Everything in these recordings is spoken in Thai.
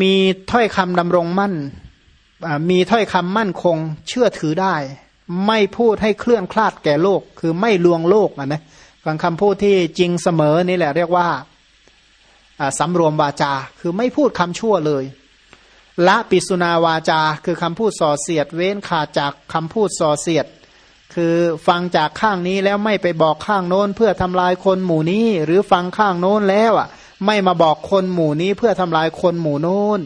มีถ้อยคำดำรงมั่น มีถ้อยคำมั่นคงเชื่อถือได้ ไม่พูดให้เคลื่อนคลาดแก่โลก คือไม่ลวงโลกอะนะบางคำพูดที่จริงเสมอนี่แหละเรียกว่าสำรวมวาจา คือไม่พูดคำชั่วเลยละปิสุนาวาจา คือคำพูดส่อเสียด เว้นขาดจากคำพูดส่อเสียด คือฟังจากข้างนี้แล้วไม่ไปบอกข้างโน้นเพื่อทำลายคนหมู่นี้ หรือฟังข้างโน้นแล้วอะ ไม่มาบอกคนหมู่นี้เพื่อทำลายคนหมู่โน้น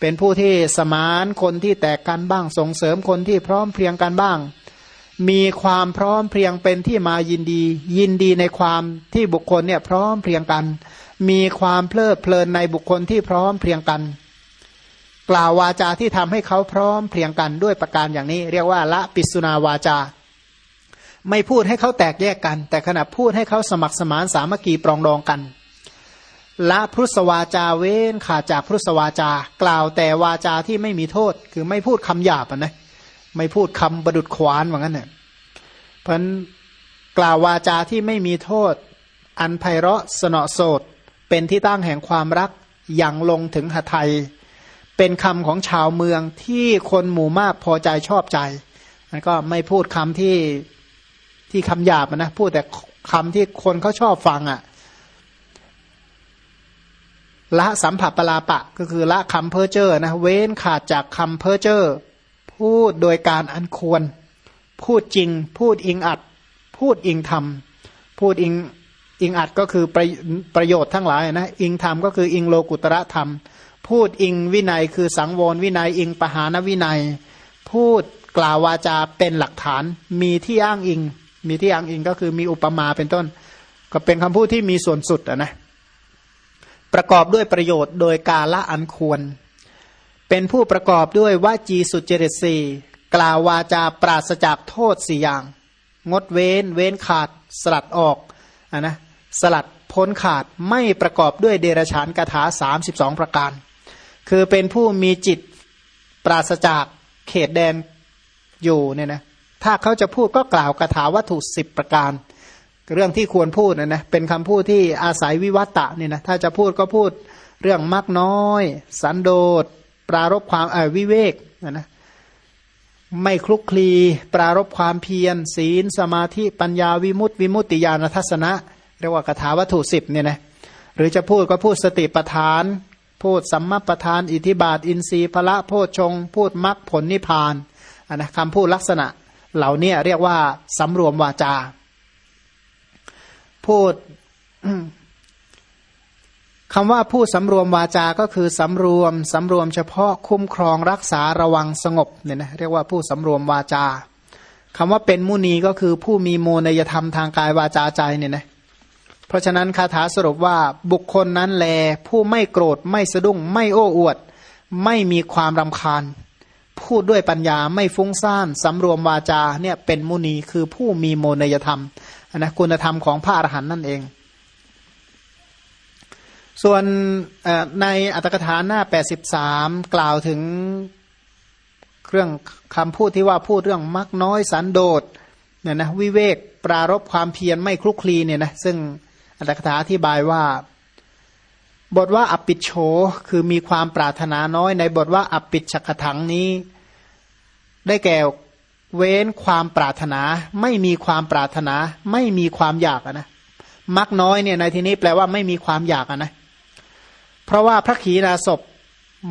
เป็นผู้ที่สมานคนที่แตกกันบ้างส่งเสริมคนที่พร้อมเพรียงกันบ้าง มีความพร้อมเพรียงเป็นที่มายินดี ยินดีในความที่บุคคลเนี่ยพร้อมเพรียงกัน มีความเพลิดเพลินในบุคคลที่พร้อมเพรียงกัน กล่าววาจาที่ทำให้เขาพร้อมเพรียงกันด้วยประการอย่างนี้ เรียกว่าละปิสุนาวาจาไม่พูดให้เขาแตกแยกกัน แต่ขณะพูดให้เขาสมัครสมานสามัคคีปรองดองกัน ละพุทธวาจาเว้นขาดจากพุทธวาจา กล่าวแต่วาจาที่ไม่มีโทษ คือไม่พูดคำหยาบนะไม่พูดคำประดุดขวานว่างั้นเนี่ยเพราะกล่าววาจาที่ไม่มีโทษ อันไพเราะสนอโสดเป็นที่ตั้งแห่งความรักอย่างลงถึงหทัยเป็นคำของชาวเมืองที่คนหมู่มากพอใจชอบใจมันก็ไม่พูดคำที่ที่คำหยาบนะพูดแต่คำที่คนเขาชอบฟังอะ่ะ ละสัมผัสปลาปะ ก็คือละคำเพ้อเจ้อนะเว้นขาดจากคำเพ้อเจ้อพูดโดยการอันควร พูดจริง พูดอิงอัด พูดอิงธรรม พูดอิงอิงอัดก็คือประประโยชน์ทั้งหลายนะอิงธรรมก็คืออิงโลกุตระธรรม พูดอิงวินัยคือสังวรวินัยอิงปหานวินัย พูดกล่าววาจาเป็นหลักฐานมีที่อ้างอิง มีที่อ้างอิงก็คือมีอุปมาเป็นต้น ก็เป็นคำพูดที่มีส่วนสุดนะ ประกอบด้วยประโยชน์โดยกาละอันควร เป็นผู้ประกอบด้วยวาจีสุจริตสีกล่าววาจาปราศจากโทษสี่อย่าง งดเว้น เว้นขาด สลัดออกอะนะสลัดพ้นขาดไม่ประกอบด้วยเดรฉานกถาสามสิบสองประการ คือเป็นผู้มีจิตปราศจากเขตแดนอยู่เนี่ยนะถ้าเขาจะพูดก็กล่าวคาถาวัตถุสิบประการ เรื่องที่ควรพูดนะนะเป็นคำพูดที่อาศัยวิวัตะเนี่ยนะถ้าจะพูดก็พูดเรื่องมักน้อย สันโดษ ปรารบความเออวิเวกนะนะไม่คลุกคลี ปรารบความเพียร ศีลสมาธิปัญญาวิมุตติวิมุตติญาณทัศนะ เรียกว่าคาถาวัตถุสิบเนี่ยนะหรือจะพูดก็พูดสติปทาน พูดสัมมาประธาน อิทิบาท อินทรีย์พระโพชง พูดมรรคผลนิพพานนนะคำพูดลักษณะเหล่านี้เรียกว่าสำรวมวาจา พูดคำว่าพูดสำรวมวาจา ก็คือสำรวมสำรวมเฉพาะคุ้มครองรักษาระวังสงบเนี่ยนะเรียกว่าผู้สำรวมวาจาคำว่าเป็นมุนีก็คือผู้มีโมนยธรรมทางกายวาจาใจเนี่ยนะเพราะฉะนั้นคาถาสรุปว่าบุคคลนั้นแล ผู้ไม่โกรธไม่สะดุ้ง ไม่โอ้อวด ไม่มีความรำคาญ พูดด้วยปัญญาไม่ฟุ้งซ่านสำรวมวาจาเนี่ยเป็นมุนีคือผู้มีโมนยธรรม นะคุณธรรมของพระอรหันต์นั่นเอง ส่วนในอัตถกถาหน้า 83 กล่าวถึงเรื่องคำพูดที่ว่าพูดเรื่องมักน้อยสันโดษเนี่ยนะวิเวกปรารบความเพียรไม่คลุกคลีเนี่ยนะซึ่งอัตถกถาอธิบายว่า บทว่าอปิโชคือมีความปรารถนาน้อยในบทว่าอปิชกถังนี้ ได้แก่ เว้นความปรารถนา ไม่มีความปรารถนา ไม่มีความอยากนะมักน้อยเนี่ยในที่นี้แปลว่าไม่มีความอยากนะเพราะว่าพระขีณาสพ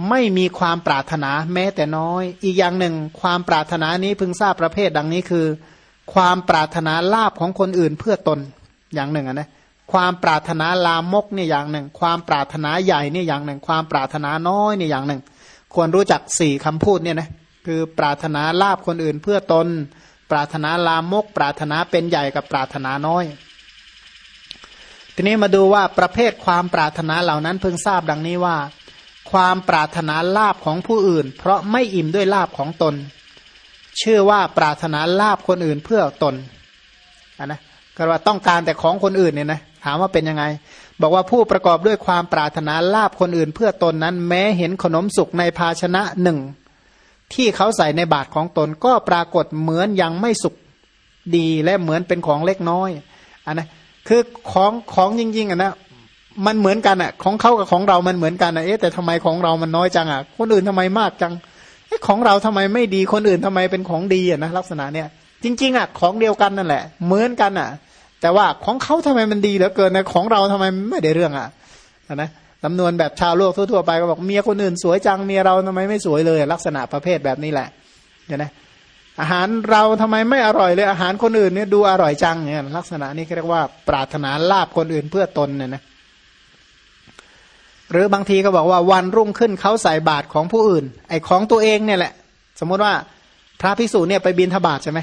ไม่มีความปรารถนาแม้แต่น้อย อีกอย่างหนึ่ง ความปรารถนานี้พึงทราบประเภทดังนี้คือ ความปรารถนาลาบของคนอื่นเพื่อตนอย่างหนึ่งนะความปรารถนาลามกเนี่ยอย่างหนึ่ง ความปรารถนาใหญ่เนี่ยอย่างหนึ่ง ความปรารถนาน้อยเนี่ยอย่างหนึ่ง ควรรู้จักสี่คำพูดเนี่ยนะ คือปรารถนาลาบคนอื่นเพื่อตน ปรารถนาลามก ปรารถนาเป็นใหญ่กับปรารถนาน้อย ทีนี้มาดูว่าประเภทความปรารถนาเหล่านั้นเพิ่งทราบดังนี้ว่า ความปรารถนาลาบของผู้อื่น เพราะไม่อิ่มด้วยลาบของตนเชื่อว่าปรารถนาลาบคนอื่นเพื่อตนนนะก็ว่าต้องการแต่ของคนอื่นเนี่ยนะถามว่าเป็นยังไง บอกว่าผู้ประกอบด้วยความปรารถนาลาบคนอื่นเพื่อตนนั้น แม้เห็นขนมสุกในภาชนะหนึ่ง ที่เขาใส่ในบาตรของตนก็ปรากฏเหมือนยังไม่สุกดีและเหมือนเป็นของเล็กน้อยอันนะคือของของจริงๆอะนะมันเหมือนกันอะ ของเขากับของเรามันเหมือนกันอะเอ๊ะแต่ทำไมของเรามันน้อยจังอะ คนอื่นทำไมมากจังเอ๊ะของเราทำไมไม่ดีคนอื่นทำไมเป็นของดีอะนะลักษณะเนี้ยจริง ๆอะของเดียวกันนั่นแหละ เหมือนกันอะ แต่ว่าของเขาทำไมมันดีเหลือเกินนะของเราทำไมไม่ได้เรื่องอะนะ จำนวนแบบชาวโลกทั่วๆไปก็บอกเมียคนอื่นสวยจังเมียเราทำไมไม่สวยเลย ลักษณะประเภทแบบนี้แหละเห็นไหมอาหารเราทำไมไม่อร่อยเลย อาหารคนอื่นเนี่ยดูอร่อยจังเนี่ยลักษณะนี้เรียกว่าปรารถนาลาบคนอื่นเพื่อตนเนี่ยนะหรือบางทีก็บอกว่าวันรุ่งขึ้นเขาใส่บาตรของผู้อื่น ไอ้ของตัวเองเนี่ยแหละ สมมุติว่าพระภิกษุเนี่ยไปบินทบาทใช่ไหม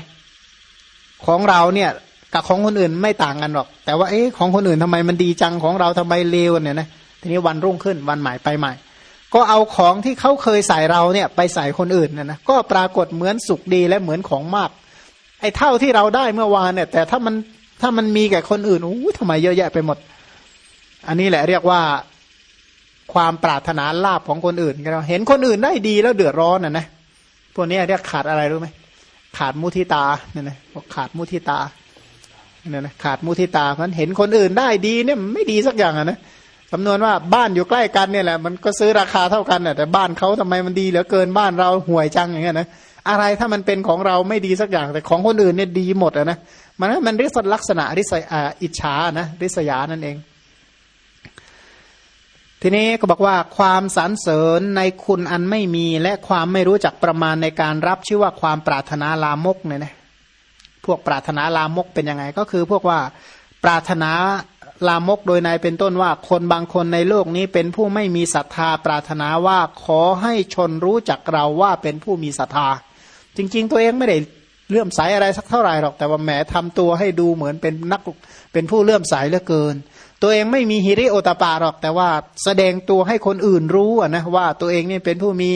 ของเราเนี่ยกับของคนอื่นไม่ต่างกันหรอก แต่ว่าเอ๊ะของคนอื่นทำไมมันดีจังของเราทำไมเลวเนี่ยนะ ทีนี้วันรุ่งขึ้นวันใหม่ไปใหม่ ก็เอาของที่เขาเคยใส่เราเนี่ยไปใส่คนอื่นนะนะก็ปรากฏเหมือนสุขดีและเหมือนของมาก ไอ้เท่าที่เราได้เมื่อวานเนี่ย แต่ถ้ามันถ้ามันมีแก่คนอื่นโอ้ทำไมเยอะแยะไปหมด อันนี้แหละเรียกว่าความปรารถนาลาบของคนอื่นเราเห็นคนอื่นได้ดีแล้วเดือดร้อนอะนะพวกนี้เรียกขาดอะไรรู้ไหมขาดมุทิตาเนี่ยนะขาดมุทิตาเนี่ยนะขาดมุทิตาเพราะเห็นคนอื่นได้ดีเนี่ยไม่ดีสักอย่างอะนะ คำนวณว่าบ้านอยู่ใกล้กันเนี่ยแหละมันก็ซื้อราคาเท่ากันแต่บ้านเขาทำไมมันดีเหลือเกินบ้านเราห่วยจังอย่างเงี้ยนะอะไรถ้ามันเป็นของเราไม่ดีสักอย่างแต่ของคนอื่นเนี่ยดีหมดอะนะมันมันริษลักษณะริษยาอิจฉานะริษยานั่นเอง ทีนี้ก็บอกว่าความสรรเสริญในคุณอันไม่มีและความไม่รู้จักประมาณในการรับชื่อว่าความปรารถนาลามกเนี่ยนะพวกปรารถนาลามกเป็นยังไง ก็คือพวกว่าปรารถนา ลามกโดยในเป็นต้นว่าคนบางคนในโลกนี้เป็นผู้ไม่มีศรัทธาปรารถนาว่าขอให้ชนรู้จักเราว่าเป็นผู้มีศรัทธา จริง ๆ ตัวเองไม่ได้เลื่อมใสอะไรสักเท่าไหร่หรอกแต่ว่าแหมทำตัวให้ดูเหมือนเป็นนักเป็นผู้เลื่อมใสเหลือเกิน ตัวเองไม่มีฮิริโอตปาหรอก แต่ว่าแสดงตัวให้คนอื่นรู้นะว่าตัวเองนี่เป็นผู้มี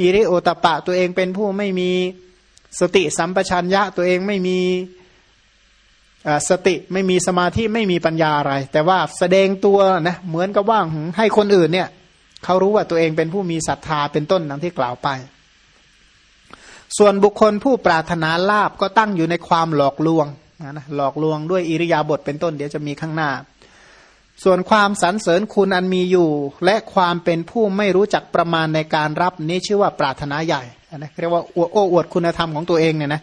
ฮิริโอตปะ ตัวเองเป็นผู้ไม่มีสติสัมปชัญญะตัวเองไม่มี สติไม่มีสมาธิไม่มีปัญญาอะไร แต่ว่าแสดงตัวนะเหมือนกับว่าให้คนอื่นเนี่ยเขารู้ว่าตัวเองเป็นผู้มีศรัทธาเป็นต้นดังที่กล่าวไป ส่วนบุคคลผู้ปรารถนาลาบก็ตั้งอยู่ในความหลอกลวงนะหลอกลวงด้วยอิริยาบถเป็นต้นเดี๋ยวจะมีข้างหน้า ส่วนความสรรเสริญคุณอันมีอยู่ และความเป็นผู้ไม่รู้จักประมาณในการรับนี้ชื่อว่าปรารถนาใหญ่นะเรียกว่าโอ้อวดคุณธรรมของตัวเองเนี่ยนะ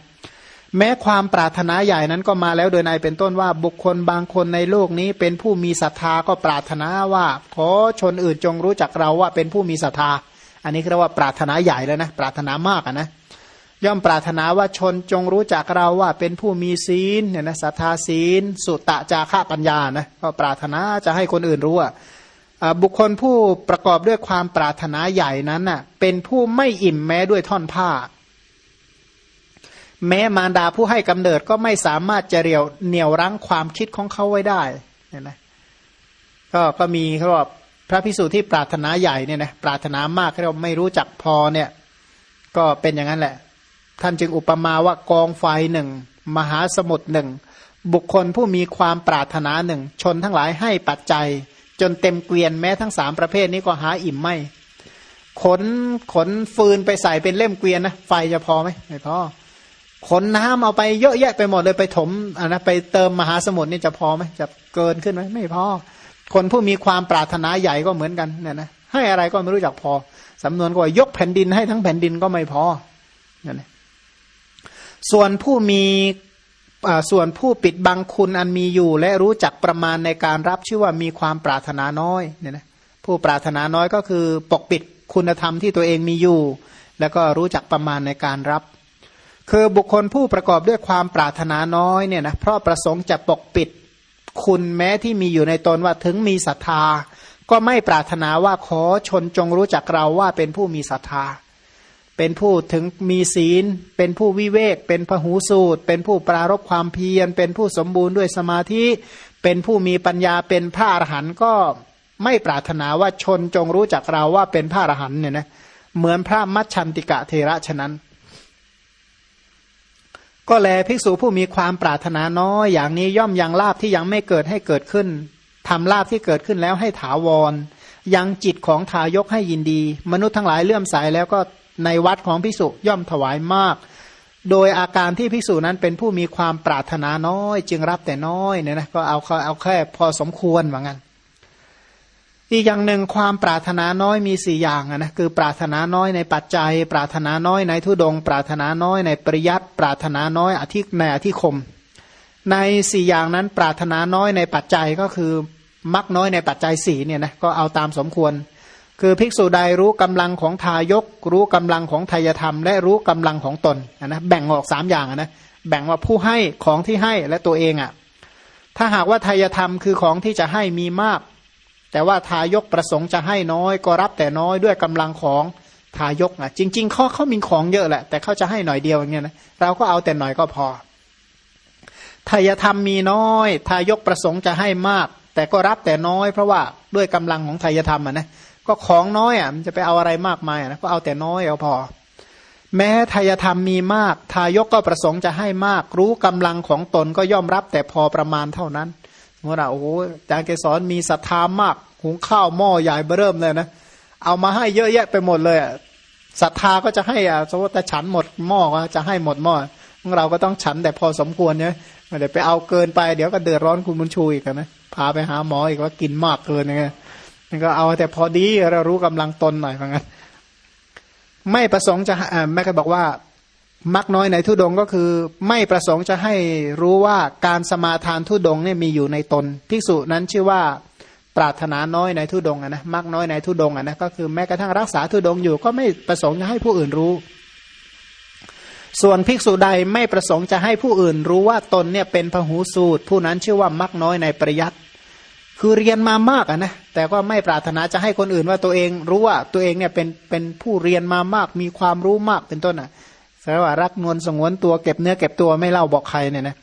แม้ความปรารถนาใหญ่นั้นก็มาแล้วโดยในเป็นต้นว่าบุคคลบางคนในโลกนี้เป็นผู้มีศรัทธาก็ปรารถนาว่า ขอชนอื่นจงรู้จักเราว่าเป็นผู้มีศรัทธา อันนี้เรียกว่าปรารถนาใหญ่แล้วนะ ปรารถนามากนะย่อมปรารถนาว่าชนจงรู้จักเราว่าเป็นผู้มีศีลเนี่ยนะศรัทธาศีล สุตตะจาระปัญญานะก็ปรารถนาจะให้คนอื่นรู้ว่าบุคคลผู้ประกอบด้วยความปรารถนาใหญ่นั้นน่ะเป็นผู้ไม่อิ่มแม้ด้วยท่อนผ้า แม้มารดาผู้ให้กำเนิดก็ไม่สามารถจะเรียวเหนี่ยวรั้งความคิดของเขาไว้ได้เนี่ยนะก็ก็มีเขาบอกพระพิสุที่ปรารถนาใหญ่เนี่ยนะปรารถนามากเราไม่รู้จักพอเนี่ย ก็เป็นอย่างนั้นแหละ ท่านจึงอุปมาว่ากองไฟหนึ่งมหาสมุทรหนึ่งบุคคลผู้มีความปรารถนาหนึ่งชนทั้งหลายให้ปัจจัย จนเต็มเกวียนแม้ทั้งสามประเภทนี้ก็หาอิ่มไม่ขนขนฟืนไปใส่เป็นเล่มเกวียนนะไฟจะพอไหมไม่พอ ขนน้ำเอาไปเยอะแยะไปหมดเลยไปถมอะนะไปเติมมหาสมุทรนี่จะพอไหมจะเกินขึ้นไหมไม่พอ คนผู้มีความปรารถนาใหญ่ก็เหมือนกันเนี่ยนะให้อะไรก็ไม่รู้จักพอสำนวนก็ยกแผ่นดินให้ทั้งแผ่นดินก็ไม่พอเนี่ยนะส่วนผู้มีส่วนผู้ปิดบังคุณอันมีอยู่ และรู้จักประมาณในการรับชื่อว่ามีความปรารถนาน้อยเนี่ยนะผู้ปรารถนาน้อยก็คือปกปิดคุณธรรมที่ตัวเองมีอยู่ แล้วก็รู้จักประมาณในการรับ คือบุคคลผู้ประกอบด้วยความปรารถนาน้อยเนี่ยนะเพราะประสงค์จะปกปิดคุณแม้ที่มีอยู่ในตนว่าถึงมีศรัทธา ก็ไม่ปรารถนาว่าขอชนจงรู้จักเราว่าเป็นผู้มีศรัทธา เป็นผู้ถึงมีศีล เป็นผู้วิเวก เป็นพหูสูตร เป็นผู้ปรารบความเพียร เป็นผู้สมบูรณ์ด้วยสมาธิ เป็นผู้มีปัญญาเป็นพระอรหันต์ก็ไม่ปรารถนาว่าชนจงรู้จักเราว่าเป็นพระอรหันต์เนี่ยนะเหมือนพระมัชชันติกะเทระฉะนั้น ก็แลภิกษุผู้มีความปรารถนาน้อยอย่างนี้ย่อมยังลาบที่ยังไม่เกิดให้เกิดขึ้นทำลาบที่เกิดขึ้นแล้วให้ถาวร ยังจิตของทายกให้ยินดี มนุษย์ทั้งหลายเลื่อมใสแล้วก็ในวัดของพิสุย่อมถวายมาก โดยอาการที่พิสุนั้นเป็นผู้มีความปรารถนาน้อย จึงรับแต่น้อยเนี่ยนะก็เอาเอาแค่พอสมควรเหมือนกัน อีกอย่างหนึ่งความปรารถนาน้อยมีสี่อย่างนะคือปรารถนาน้อยในปัจจัย ปรารถนาน้อยในทุดง ปรารถนาน้อยในปริยัติปรารถนาน้อยอธิในอธิคม ในสี่อย่างนั้นปรารถนาน้อยในปัจจัยก็คือมักน้อยในปัจจัยสี่เนี่ยนะก็เอาตามสมควร คือภิกษุใดรู้กำลังของทายก รู้กำลังของทายธรรม และรู้กำลังของตนนะแบ่งออกสามอย่างนะแบ่งว่าผู้ให้ของที่ให้และตัวเองอะ่ะถ้าหากว่าทายธรรมคือของที่จะให้มีมาก แต่ว่าทายกประสงค์จะให้น้อยก็รับแต่น้อยด้วยกำลังของทายกอะจริง ๆเขาเขามีของเยอะแหละ แต่เขาจะให้หน่อยเดียวอย่างเงี้ยนะเราก็เอาแต่หน่อยก็พอทายธรรมมีน้อย ทายกประสงค์จะให้มาก แต่ก็รับแต่น้อย เพราะว่าด้วยกำลังของทายธรรมอะนะก็ของน้อยอะมันจะไปเอาอะไรมากมายอะนะก็เอาแต่น้อยเอาพอ แม้ทายธรรมมีมาก ทายกก็ประสงค์จะให้มาก รู้กำลังของตนก็ย่อมรับแต่พอประมาณเท่านั้น เมื่อเราโอ้โหอาจารย์เกสรมีศรัทธามากหุงข้าวหม้อใหญ่เบิ่มเลยนะ เอามาให้เยอะแยะไปหมดเลยศรัทธาก็จะให้อะสมมติฉันหมดหม้อก็จะให้หมดหม้อเราก็ต้องฉันแต่พอสมควรเนี่ยไม่ได้ไปเอาเกินไปเดี๋ยวก็เดือดร้อนคุณบุญชูอีกนะพาไปหาหมออีกว่ากินมากเกินไงมันก็เอาแต่พอดีเรารู้กำลังตนหน่อยเพราะงั้นไม่ประสงค์จะแม่ก็บอกว่า มักน้อยในทุดงก็คือ ไม่ประสงค์จะให้รู้ว่าการสมาทานทุดงเนี่ยมีอยู่ในตนภิกษุนั้นชื่อว่าปรารถนาน้อยในทุดงนะมักน้อยในทุดงนะก็คือแม้กระทั่งรักษาทุดงอยู่ ก็ไม่ประสงค์จะให้ผู้อื่นรู้ ส่วนภิกษุใดไม่ประสงค์จะให้ผู้อื่นรู้ว่าตนเนี่ยเป็นพหูสูตร ผู้นั้นชื่อว่ามักน้อยในปริยัตคือเรียนมามากนะแต่ก็ไม่ปรารถนาจะให้คนอื่นว่าตัวเองรู้ว่าตัวเองเนี่ยเป็นเป็นผู้เรียนมามาก มีความรู้มากเป็นต้นอะ แสดงว่ารักนวลสงวนตัวเก็บเนื้อเก็บตัวไม่เล่าบอกใครเนี่ยนะ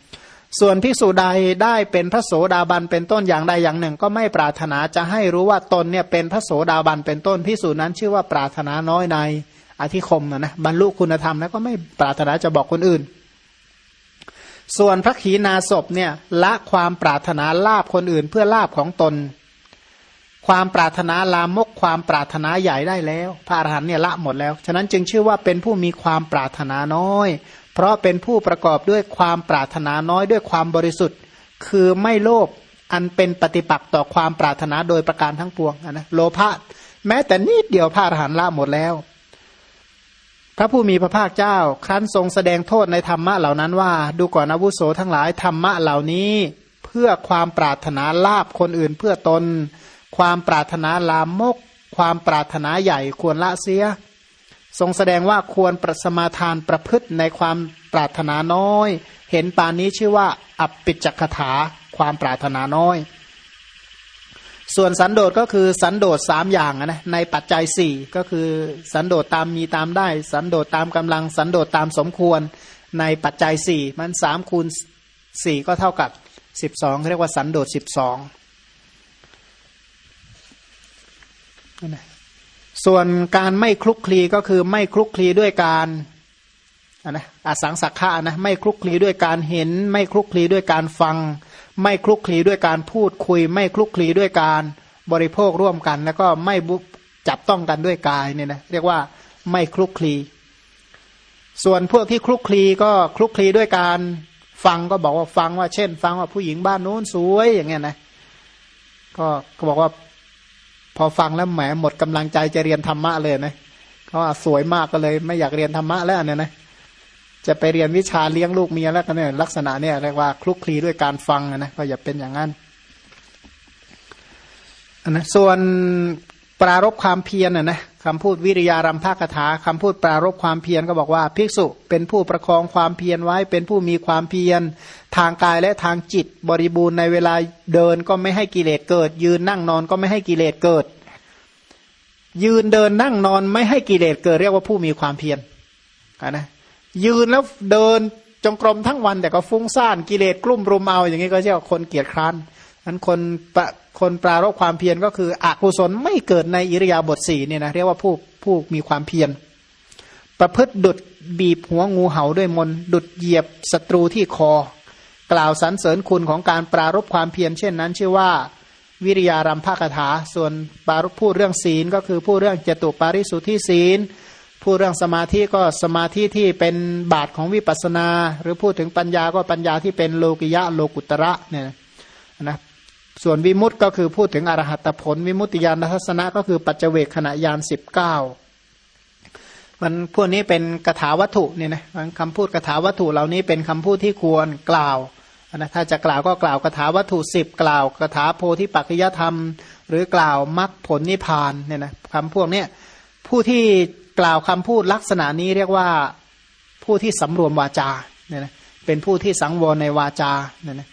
ส่วนภิกษุใดได้เป็นพระโสดาบันเป็นต้นอย่างใดอย่างหนึ่ง ก็ไม่ปรารถนาจะให้รู้ว่าตนเนี่ยเป็นพระโสดาบันเป็นต้นภิกษุนั้นชื่อว่าปรารถนาน้อยในอธิคมนะนะบรรลุคุณธรรมแล้วก็ไม่ปรารถนาจะบอกคนอื่น ส่วนพระขีณาสพเนี่ยละความปรารถนาลาบคนอื่นเพื่อลาบของตน ความปรารถนาลามกความปรารถนาใหญ่ได้แล้ว พระอรหันต์เนี่ยละหมดแล้ว ฉะนั้นจึงชื่อว่าเป็นผู้มีความปรารถนาน้อย เพราะเป็นผู้ประกอบด้วยความปรารถนาน้อยด้วยความบริสุทธิ์ คือไม่โลภอันเป็นปฏิปักษ์ต่อความปรารถนาโดยประการทั้งปวงนะโลภะแม้แต่นิดเดียวพระอรหันต์ละหมดแล้ว พระผู้มีพระภาคเจ้า ครั้นทรงแสดงโทษในธรรมะเหล่านั้นว่า ดูก่อนอาวุโสทั้งหลายธรรมะเหล่านี้ เพื่อความปรารถนาลาบคนอื่นเพื่อตน ความปรารถนาลามก ความปรารถนาใหญ่ควรละเสีย ทรงแสดงว่าควรประสมาทานประพฤติในความปรารถนาน้อย เห็นปานนี้ชื่อว่า อัปปิจกถาความปรารถนาน้อย ส่วนสันโดษก็คือสันโดษสามอย่างนะในปัจจัยสี่ก็คือสันโดษตามมีตามได้ สันโดษตามกำลัง สันโดษตามสมควรในปัจจัยสี่มันสามคูณสี่ก็เท่ากับสิบสองเรียกว่าสันโดษสิบสองนะ ส่วนการไม่คลุกคลีก็คือไม่คลุกคลีด้วยการนะอสังสักขะนะไม่คลุกคลีด้วยการเห็น ไม่คลุกคลีด้วยการฟัง ไม่คลุกคลีด้วยการพูดคุย ไม่คลุกคลีด้วยการบริโภคร่วมกัน แล้วก็ไม่บุจับต้องกันด้วยกายเนี่ยนะเรียกว่าไม่คลุกคลี ส่วนพวกที่คลุกคลีก็คลุกคลีด้วยการฟังก็บอกว่าฟังว่าเช่น ฟังว่าผู้หญิงบ้านโน้นสวยอย่างเงี้ยนะก็ก็บอกว่า พอฟังแล้วแหมหมดกำลังใจจะเรียนธรรมะเลยนะเขาสวยมากก็เลย ไม่อยากเรียนธรรมะแล้วเนี่ยนะจะไปเรียนวิชาเลี้ยงลูกเมียแล้วกันเนี่ยลักษณะเนี่ยเรียกว่าคลุกคลีด้วยการฟังนะก็อย่าเป็นอย่างนั้นนะส่วนปรารบความเพียรนะนะ คำพูดวิริยารัมภากถาคำพูดปรารบความเพียรก็บอกว่า ภิกษุเป็นผู้ประคองความเพียรไว้ เป็นผู้มีความเพียร ทางกายและทางจิต บริบูรณ์ในเวลาเดินก็ไม่ให้กิเลสเกิด ยืนนั่งนอนก็ไม่ให้กิเลสเกิด ยืนเดินนั่งนอนไม่ให้กิเลสเกิด เรียกว่าผู้มีความเพียรนะยืนแล้วเดินจงกรมทั้งวันแต่ก็ฟุ้งซ่านกิเลสกลุ่มรุมเอาอย่างนี้ก็เรียกว่าคนเกียจคร้านนั้นคน คนปรารบความเพียรก็คืออกุศลไม่เกิดในอิริยาบถสี่เนี่ยนะเรียกว่าผู้ผู้มีความเพียรประพฤติดุดบีบหัวงูเห่าด้วยมน ดุดเหยียบศัตรูที่คอ กล่าวสรรเสริญคุณของการปรารบความเพียรเช่นนั้น ชื่อว่า วิริยารัมภคถา ส่วนปารพูดเรื่องศีลก็คือพูดเรื่องจตุปาริสุทธิศีลพูดเรื่องสมาธิก็สมาธิที่เป็นบาทของวิปัสนา หรือพูดถึงปัญญาก็ปัญญาที่เป็นโลกิยะโลกุตระเนี่ยนะ ส่วนวิมุตต์ก็คือพูดถึงอรหัตผล วิมุตติญาณทัศนะก็คือปัจเจเวกขณะยานสิบเก้ามันพวกนี้เป็นกถาวัตถุเนี่ยนะคำพูดกถาวัตถุเหล่านี้เป็นคำพูดที่ควรกล่าวนะถ้าจะกล่าวก็กล่าวกถาวัตถุสิบกล่าวกถาโพธิปัจจยธรรม หรือกล่าวมรรคผลนิพพานเนี่ยนะคำพวกเนี้ยผู้ที่กล่าวคำพูดลักษณะนี้เรียกว่าผู้ที่สำรวมวาจาเนี่ยนะเป็นผู้ที่สังวรในวาจาเนี่ยนะ